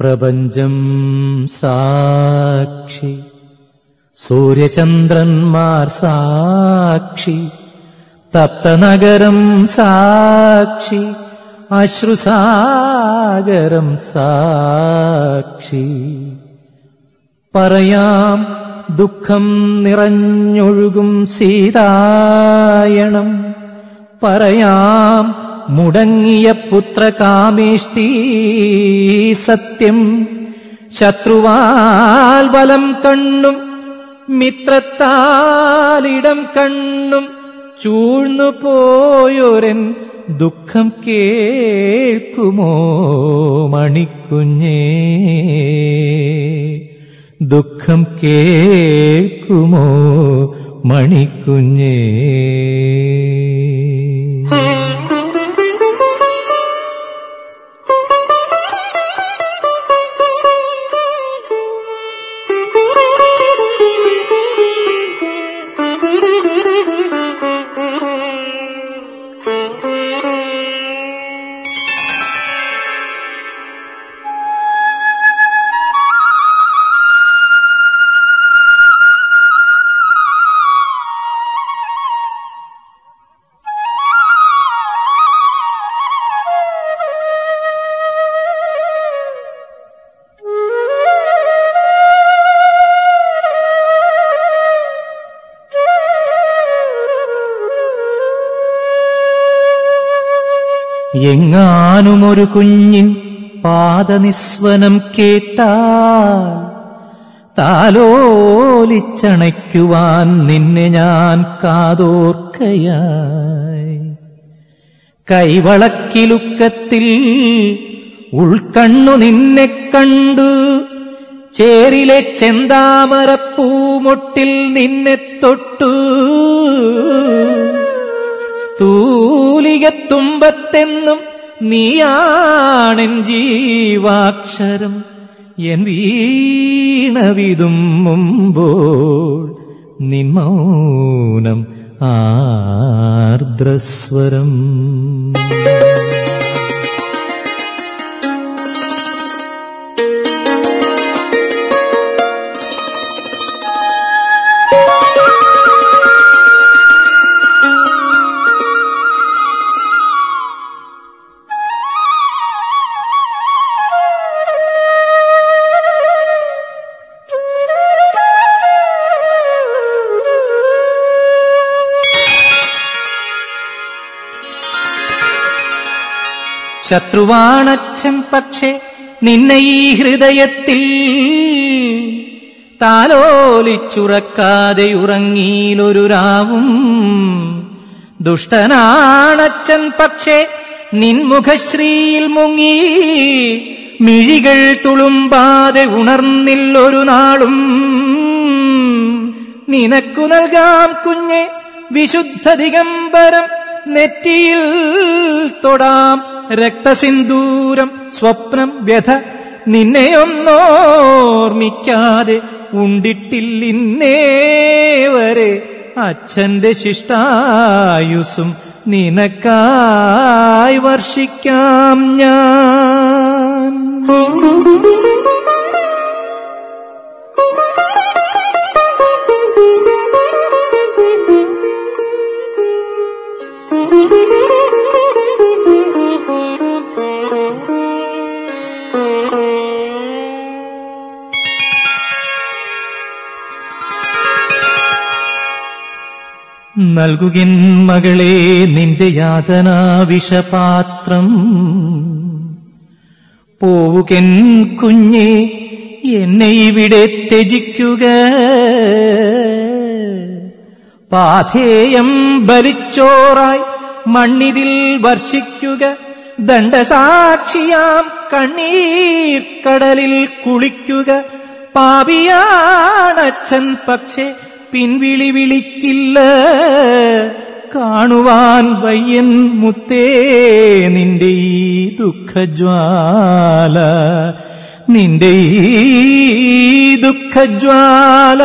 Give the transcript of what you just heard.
പ്രപഞ്ചം സാക്ഷി. സൂര്യചന്ദ്രന്മാർ സാക്ഷി. തപ്തനഗരം സാക്ഷി. അശ്രുസാഗരം സാക്ഷി. പറയാം ദുഃഖം നിറഞ്ഞൊഴുകും സീതായണം. പറയാം മുടങ്ങിയ പുത്രകാമേഷ്ടി സത്യം. ശത്രുവാൽ വലം കണ്ണും മിത്രത്താലിടം കണ്ണും ചൂഴ്ന്നു പോയൊരൻ ദുഃഖം കേൾക്കുമോ മണിക്കുഞ്ഞേ? ദുഃഖം കേൾക്കുമോ മണിക്കുഞ്ഞേ? എങ്ങാനും ഒരു കുഞ്ഞിൻ പാദനിസ്വനം കേട്ടാൽ താലോലിച്ചണയ്ക്കുവാൻ നിന്നെ ഞാൻ കാതോർക്കയായി. കൈവളക്കിലുക്കത്തിൽ ഉൾക്കണ്ണു നിന്നെ കണ്ടു. ചേരിലെ ചെന്താമരപ്പൂമൊട്ടിൽ നിന്നെ തൊട്ടു. തൂലികത്തുമ്പത്തെന്നും നീയാണെൻ ജീവാക്ഷരം. എൻ വീണവിതും മുമ്പോൾ നിന്മൗനം ആർദ്രസ്വരം. ശത്രുവാണച്ഛൻ പക്ഷേ നിന്നെ ഈ ഹൃദയത്തിൽ താലോലിച്ചുറക്കാതെ ഉറങ്ങിയിലൊരു രാവും ദുഷ്ടനാണച്ഛൻ പക്ഷേ നിൻമുഖശ്രീയിൽ മുങ്ങി മിഴികൾ തുളുമ്പാതെ ഉണർന്നില്ലൊരു നാളും. നിനക്കു നൽകാം കുഞ്ഞെ വിശുദ്ധ ദിഗംബരം നെറ്റിയിൽ തൊടാം രക്തസിന്ദൂരം സ്വപ്നം വ്യഥ. നിന്നെയൊന്നോർമിക്കാതെ ഉണ്ടിട്ടില്ലിന്നേ വരെ അച്ഛന്റെ ശിഷ്ടായുസും നിനക്കായി വർഷിക്കാം ഞാൻ. നൽകുകിൻ മകളെ നിന്റെ യാതനാ വിഷപാത്രം പോവുകൻ കുഞ്ഞെ എന്നെ ഇവിടെ ത്യജിക്കുക. പാഥേയം ബലിച്ചോറായി മണ്ണിതിൽ വർഷിക്കുക. ദണ്ഡസാക്ഷിയാം കണ്ണീർ കടലിൽ കുളിക്കുക. പാപിയാണച്ഛൻ പക്ഷെ പിൻവിളി വിളിക്കില്ല കാണുവാൻ വയ്യൻ മുത്തേ നിന്റെ ഈ ദുഃഖജ്വാല നിന്റെ ഈ ദുഃഖജ്വാല.